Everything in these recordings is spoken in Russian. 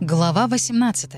Глава 18.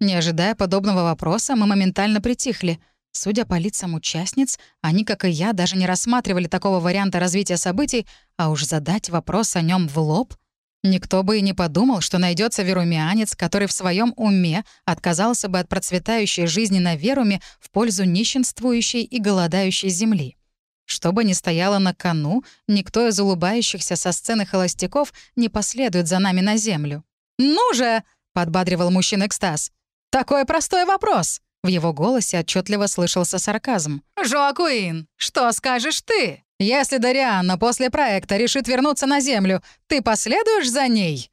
Не ожидая подобного вопроса, мы моментально притихли. Судя по лицам участниц, они, как и я, даже не рассматривали такого варианта развития событий, а уж задать вопрос о нем в лоб — Никто бы и не подумал, что найдется верумианец, который в своем уме отказался бы от процветающей жизни на веруме в пользу нищенствующей и голодающей земли. Что бы ни стояло на кону, никто из улыбающихся со сцены холостяков не последует за нами на землю. «Ну же!» — подбадривал мужчин экстаз. «Такой простой вопрос!» В его голосе отчетливо слышался сарказм. «Жоакуин, что скажешь ты? Если Дарианна после проекта решит вернуться на Землю, ты последуешь за ней?»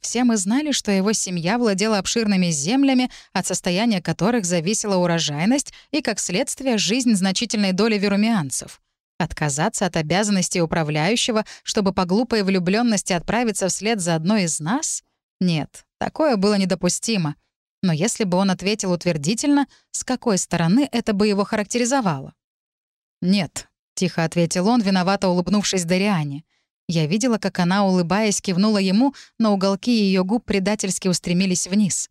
Все мы знали, что его семья владела обширными землями, от состояния которых зависела урожайность и, как следствие, жизнь значительной доли верумианцев. Отказаться от обязанностей управляющего, чтобы по глупой влюбленности отправиться вслед за одной из нас? Нет, такое было недопустимо. Но если бы он ответил утвердительно, с какой стороны это бы его характеризовало? «Нет», — тихо ответил он, виновато улыбнувшись Дариане. Я видела, как она, улыбаясь, кивнула ему, но уголки ее губ предательски устремились вниз.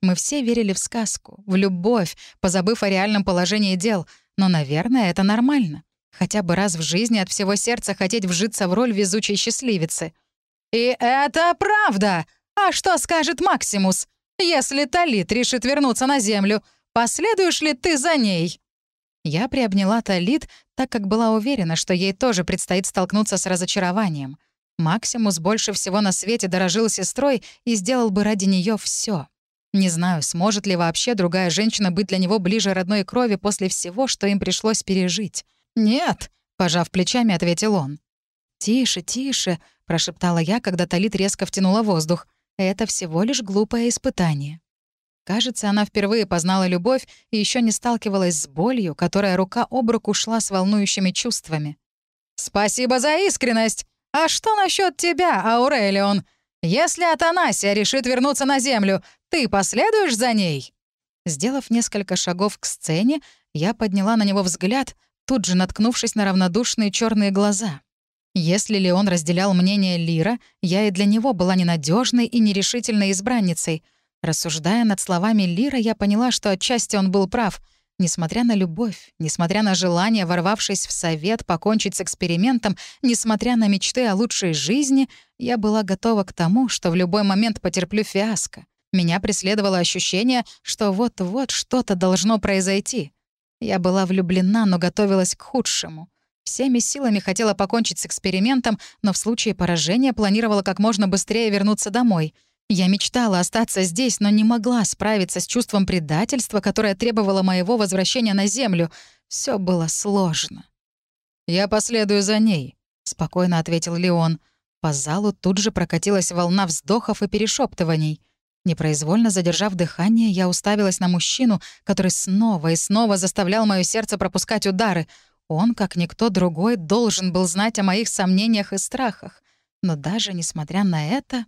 Мы все верили в сказку, в любовь, позабыв о реальном положении дел, но, наверное, это нормально. Хотя бы раз в жизни от всего сердца хотеть вжиться в роль везучей счастливицы. «И это правда! А что скажет Максимус?» Если Талит решит вернуться на Землю, последуешь ли ты за ней?» Я приобняла Талит, так как была уверена, что ей тоже предстоит столкнуться с разочарованием. Максимус больше всего на свете дорожил сестрой и сделал бы ради нее все. Не знаю, сможет ли вообще другая женщина быть для него ближе родной крови после всего, что им пришлось пережить. «Нет», — пожав плечами, ответил он. «Тише, тише», — прошептала я, когда Талит резко втянула воздух. Это всего лишь глупое испытание. Кажется, она впервые познала любовь и еще не сталкивалась с болью, которая рука об руку шла с волнующими чувствами. «Спасибо за искренность! А что насчет тебя, Аурелион? Если Атанасия решит вернуться на Землю, ты последуешь за ней?» Сделав несколько шагов к сцене, я подняла на него взгляд, тут же наткнувшись на равнодушные черные глаза. Если ли он разделял мнение Лира, я и для него была ненадежной и нерешительной избранницей. Рассуждая над словами Лира, я поняла, что отчасти он был прав. Несмотря на любовь, несмотря на желание, ворвавшись в совет, покончить с экспериментом, несмотря на мечты о лучшей жизни, я была готова к тому, что в любой момент потерплю фиаско. Меня преследовало ощущение, что вот-вот что-то должно произойти. Я была влюблена, но готовилась к худшему — Всеми силами хотела покончить с экспериментом, но в случае поражения планировала как можно быстрее вернуться домой. Я мечтала остаться здесь, но не могла справиться с чувством предательства, которое требовало моего возвращения на Землю. Все было сложно. «Я последую за ней», — спокойно ответил Леон. По залу тут же прокатилась волна вздохов и перешептываний. Непроизвольно задержав дыхание, я уставилась на мужчину, который снова и снова заставлял мое сердце пропускать удары — он, как никто другой, должен был знать о моих сомнениях и страхах. Но даже несмотря на это...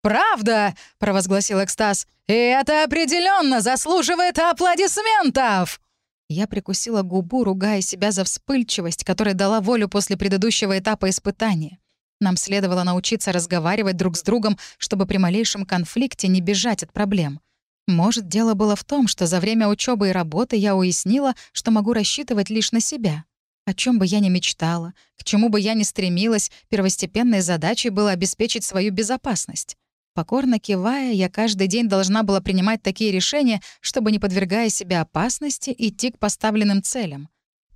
«Правда!» — провозгласил экстаз. «И это определенно заслуживает аплодисментов!» Я прикусила губу, ругая себя за вспыльчивость, которая дала волю после предыдущего этапа испытания. Нам следовало научиться разговаривать друг с другом, чтобы при малейшем конфликте не бежать от проблем. Может, дело было в том, что за время учебы и работы я уяснила, что могу рассчитывать лишь на себя. О чем бы я ни мечтала, к чему бы я ни стремилась, первостепенной задачей было обеспечить свою безопасность. Покорно кивая, я каждый день должна была принимать такие решения, чтобы, не подвергая себя опасности, идти к поставленным целям.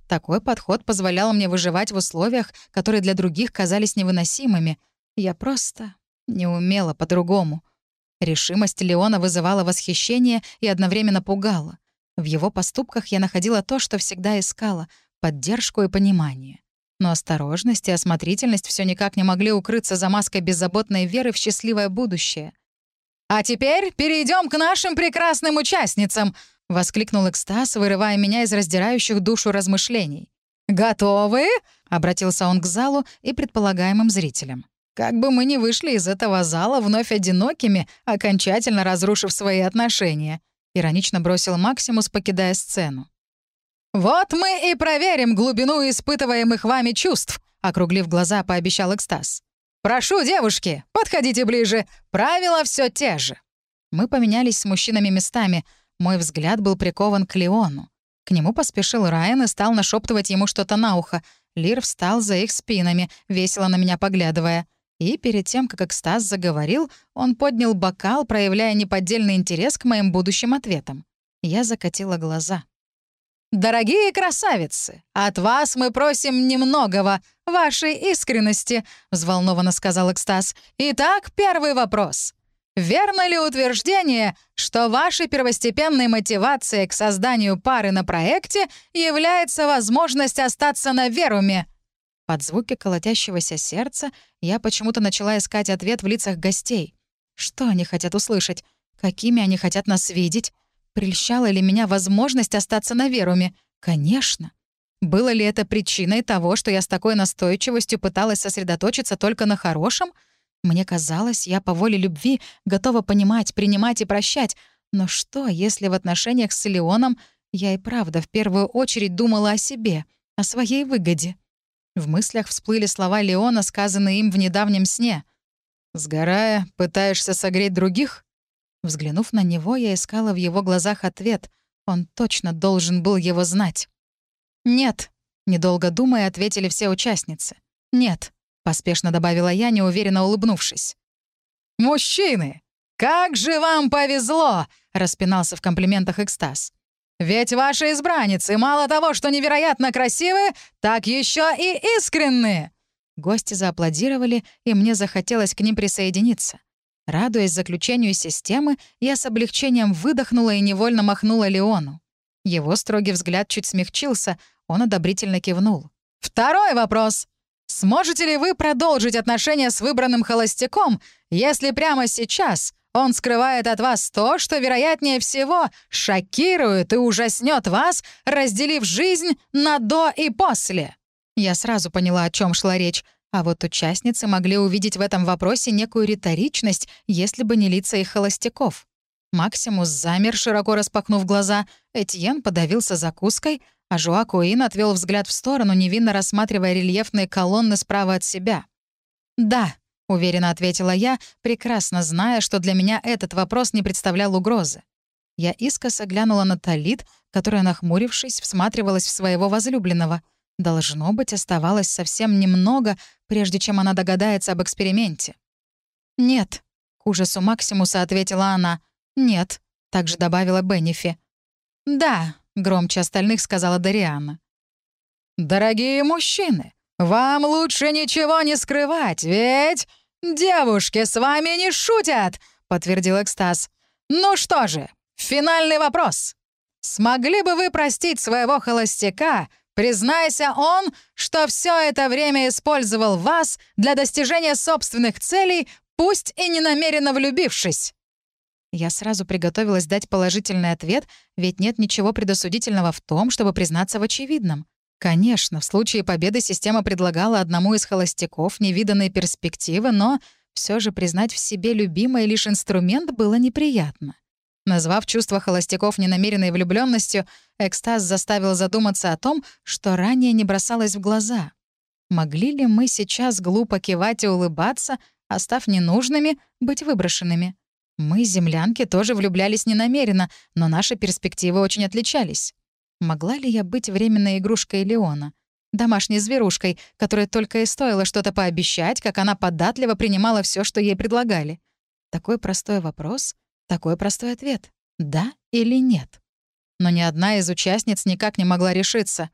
Такой подход позволял мне выживать в условиях, которые для других казались невыносимыми. Я просто не умела по-другому. Решимость Леона вызывала восхищение и одновременно пугала. В его поступках я находила то, что всегда искала — поддержку и понимание. Но осторожность и осмотрительность все никак не могли укрыться за маской беззаботной веры в счастливое будущее. «А теперь перейдем к нашим прекрасным участницам!» — воскликнул экстаз, вырывая меня из раздирающих душу размышлений. «Готовы?» — обратился он к залу и предполагаемым зрителям. Как бы мы ни вышли из этого зала вновь одинокими, окончательно разрушив свои отношения», — иронично бросил Максимус, покидая сцену. «Вот мы и проверим глубину испытываемых вами чувств», — округлив глаза, пообещал экстаз. «Прошу, девушки, подходите ближе. Правила все те же». Мы поменялись с мужчинами местами. Мой взгляд был прикован к Леону. К нему поспешил Райан и стал нашептывать ему что-то на ухо. Лир встал за их спинами, весело на меня поглядывая. И перед тем, как экстаз заговорил, он поднял бокал, проявляя неподдельный интерес к моим будущим ответам. Я закатила глаза. «Дорогие красавицы, от вас мы просим немногого, вашей искренности», — взволнованно сказал экстаз. «Итак, первый вопрос. Верно ли утверждение, что вашей первостепенной мотивацией к созданию пары на проекте является возможность остаться на Веруме?» Под звуки колотящегося сердца я почему-то начала искать ответ в лицах гостей. Что они хотят услышать? Какими они хотят нас видеть? Прельщала ли меня возможность остаться на Веруме? Конечно. Было ли это причиной того, что я с такой настойчивостью пыталась сосредоточиться только на хорошем — мне казалось, я по воле любви готова понимать, принимать и прощать. Но что, если в отношениях с Леоном я и правда в первую очередь думала о себе, о своей выгоде? В мыслях всплыли слова Леона, сказанные им в недавнем сне. «Сгорая, пытаешься согреть других?» Взглянув на него, я искала в его глазах ответ. Он точно должен был его знать. «Нет», — недолго думая, ответили все участницы. «Нет». — поспешно добавила я, неуверенно улыбнувшись. «Мужчины, как же вам повезло!» — распинался в комплиментах экстаз. «Ведь ваши избранницы мало того, что невероятно красивые, так еще и искренние!» Гости зааплодировали, и мне захотелось к ним присоединиться. Радуясь заключению системы, я с облегчением выдохнула и невольно махнула Леону. Его строгий взгляд чуть смягчился, он одобрительно кивнул. «Второй вопрос!» Сможете ли вы продолжить отношения с выбранным холостяком, если прямо сейчас он скрывает от вас то, что, вероятнее всего, шокирует и ужаснет вас, разделив жизнь на «до» и «после»? Я сразу поняла, о чем шла речь, а вот участницы могли увидеть в этом вопросе некую риторичность, если бы не лица их холостяков. Максимус замер, широко распахнув глаза, Этьен подавился закуской, а Жуакуин отвел взгляд в сторону, невинно рассматривая рельефные колонны справа от себя. «Да», — уверенно ответила я, прекрасно зная, что для меня этот вопрос не представлял угрозы. Я искоса глянула на Талит, которая, нахмурившись, всматривалась в своего возлюбленного. Должно быть, оставалось совсем немного, прежде чем она догадается об эксперименте. «Нет», — к ужасу Максимуса ответила она. «Нет», — также добавила Беннифи. «Да», — громче остальных сказала Дариана. «Дорогие мужчины, вам лучше ничего не скрывать, ведь девушки с вами не шутят», — подтвердил экстаз. «Ну что же, финальный вопрос. Смогли бы вы простить своего холостяка, признайся он, что все это время использовал вас для достижения собственных целей, пусть и не намеренно влюбившись?» Я сразу приготовилась дать положительный ответ, ведь нет ничего предосудительного в том, чтобы признаться в очевидном. Конечно, в случае победы система предлагала одному из холостяков невиданные перспективы, но все же признать в себе любимый лишь инструмент было неприятно. Назвав чувство холостяков ненамеренной влюбленностью, экстаз заставил задуматься о том, что ранее не бросалось в глаза. Могли ли мы сейчас глупо кивать и улыбаться, а ненужными, быть выброшенными? Мы, землянки, тоже влюблялись ненамеренно, но наши перспективы очень отличались. Могла ли я быть временной игрушкой Леона? Домашней зверушкой, которой только и стоило что-то пообещать, как она податливо принимала все, что ей предлагали? Такой простой вопрос, такой простой ответ. Да или нет? Но ни одна из участниц никак не могла решиться.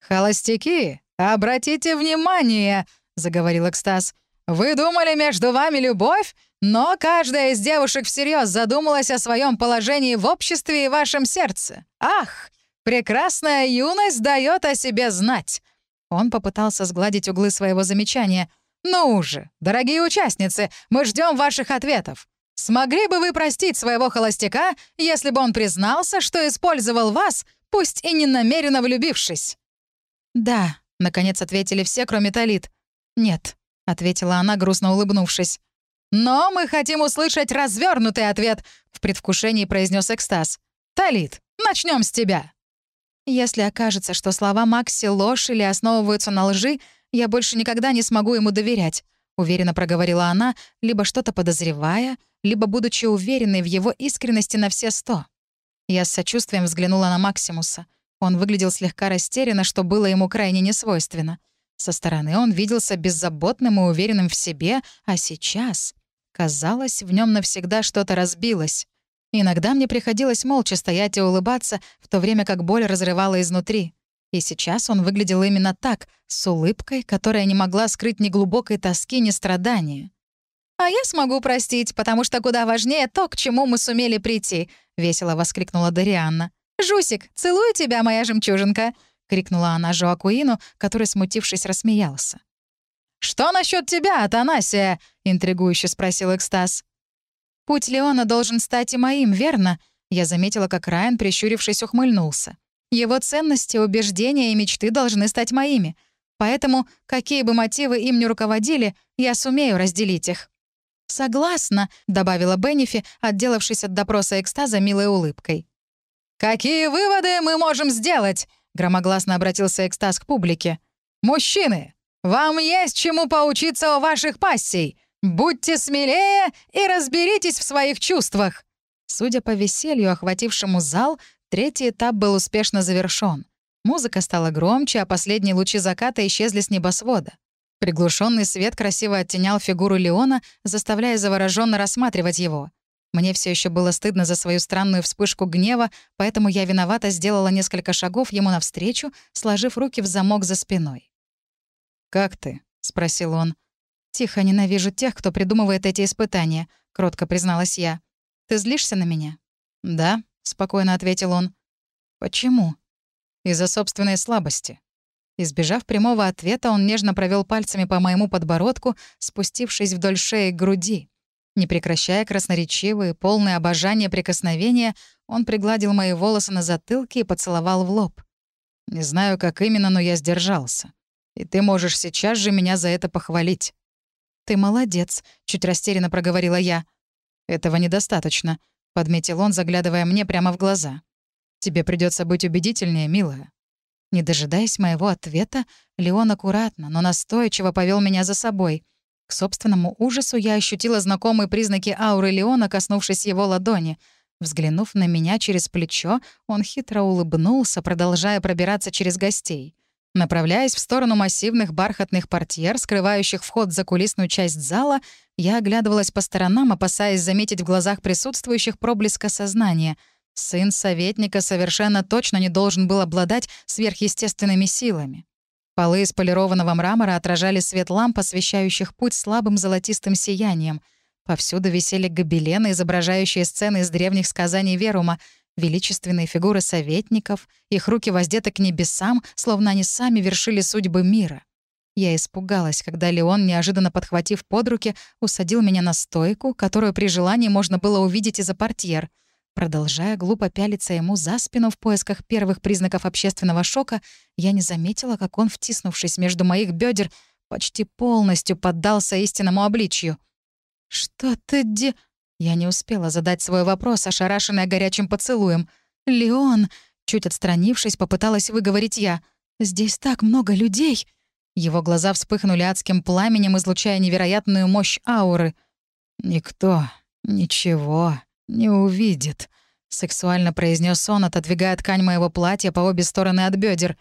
«Холостяки, обратите внимание!» — заговорил экстаз. «Вы думали, между вами любовь? Но каждая из девушек всерьез задумалась о своем положении в обществе и вашем сердце. Ах, прекрасная юность дает о себе знать. Он попытался сгладить углы своего замечания. «Ну же, дорогие участницы, мы ждем ваших ответов. Смогли бы вы простить своего холостяка, если бы он признался, что использовал вас, пусть и не намеренно влюбившись?» «Да», — наконец ответили все, кроме Талит. «Нет», — ответила она, грустно улыбнувшись. «Но мы хотим услышать развернутый ответ», — в предвкушении произнес экстаз. «Талит, начнем с тебя». Если окажется, что слова Макси ложь или основываются на лжи, я больше никогда не смогу ему доверять. уверенно проговорила она, либо что-то подозревая, либо будучи уверенной в его искренности на все сто. Я с сочувствием взглянула на Максимуса. Он выглядел слегка растерянно, что было ему крайне несвойственно. Со стороны он виделся беззаботным и уверенным в себе, а сейчас, казалось, в нем навсегда что-то разбилось. Иногда мне приходилось молча стоять и улыбаться, в то время как боль разрывала изнутри. И сейчас он выглядел именно так, с улыбкой, которая не могла скрыть ни глубокой тоски, ни страдания. «А я смогу простить, потому что куда важнее то, к чему мы сумели прийти», — весело воскликнула Дарианна. «Жусик, целую тебя, моя жемчужинка!» — крикнула она Жоакуину, который, смутившись, рассмеялся. «Что насчет тебя, Атанасия?» — интригующе спросил Экстаз. «Путь Леона должен стать и моим, верно?» Я заметила, как Райан, прищурившись, ухмыльнулся. «Его ценности, убеждения и мечты должны стать моими. Поэтому, какие бы мотивы им ни руководили, я сумею разделить их». «Согласна», — добавила Беннифи, отделавшись от допроса экстаза милой улыбкой. «Какие выводы мы можем сделать?» — громогласно обратился экстаз к публике. «Мужчины, вам есть чему поучиться у ваших пассий. Будьте смелее и разберитесь в своих чувствах». Судя по веселью, охватившему зал, третий этап был успешно завершён. Музыка стала громче, а последние лучи заката исчезли с небосвода. Приглушенный свет красиво оттенял фигуру Леона, заставляя завороженно рассматривать его. Мне все еще было стыдно за свою странную вспышку гнева, поэтому я виновато сделала несколько шагов ему навстречу, сложив руки в замок за спиной. «Как ты?» — спросил он. «Тихо, ненавижу тех, кто придумывает эти испытания», — кротко призналась я. «Ты злишься на меня?» «Да», — спокойно ответил он. «Почему?» «Из-за собственной слабости. Избежав прямого ответа, он нежно провел пальцами по моему подбородку, спустившись вдоль шеи к груди. Не прекращая красноречивые, полные обожания прикосновения, он пригладил мои волосы на затылке и поцеловал в лоб. «Не знаю, как именно, но я сдержался. И ты можешь сейчас же меня за это похвалить». «Ты молодец», — чуть растерянно проговорила я. «Этого недостаточно», — подметил он, заглядывая мне прямо в глаза. «Тебе придется быть убедительнее, милая. Не дожидаясь моего ответа, Леон аккуратно, но настойчиво повел меня за собой. К собственному ужасу я ощутила знакомые признаки ауры Леона, коснувшись его ладони. Взглянув на меня через плечо, он хитро улыбнулся, продолжая пробираться через гостей. Направляясь в сторону массивных бархатных портьер, скрывающих вход за кулисную часть зала, я оглядывалась по сторонам, опасаясь заметить в глазах присутствующих проблеска сознания — Сын советника совершенно точно не должен был обладать сверхъестественными силами. Полы из полированного мрамора отражали свет ламп, освещающих путь слабым золотистым сиянием. Повсюду висели гобелены, изображающие сцены из древних сказаний Верума, величественные фигуры советников, их руки воздеты к небесам, словно они сами вершили судьбы мира. Я испугалась, когда Леон, неожиданно подхватив под руки, усадил меня на стойку, которую при желании можно было увидеть из-за портьер — Продолжая глупо пялиться ему за спину в поисках первых признаков общественного шока, я не заметила, как он, втиснувшись между моих бедер, почти полностью поддался истинному обличью. «Что ты де...» Я не успела задать свой вопрос, ошарашенная горячим поцелуем. «Леон!» Чуть отстранившись, попыталась выговорить я. «Здесь так много людей!» Его глаза вспыхнули адским пламенем, излучая невероятную мощь ауры. «Никто, ничего, «Не увидит», — сексуально произнес он, отодвигая ткань моего платья по обе стороны от бедер.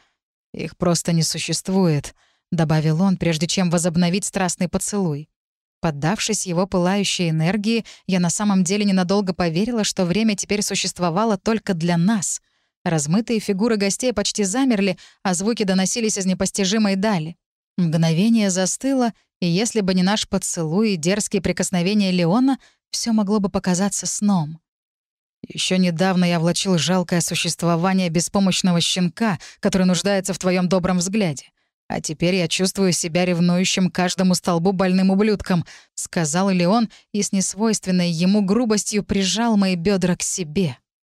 «Их просто не существует», — добавил он, прежде чем возобновить страстный поцелуй. Поддавшись его пылающей энергии, я на самом деле ненадолго поверила, что время теперь существовало только для нас. Размытые фигуры гостей почти замерли, а звуки доносились из непостижимой дали. Мгновение застыло, и если бы не наш поцелуй и дерзкие прикосновения Леона, все могло бы показаться сном. Еще недавно я влачил жалкое существование беспомощного щенка, который нуждается в твоем добром взгляде. А теперь я чувствую себя ревнующим каждому столбу больным ублюдком», — сказал Леон и с несвойственной ему грубостью прижал мои бедра к себе.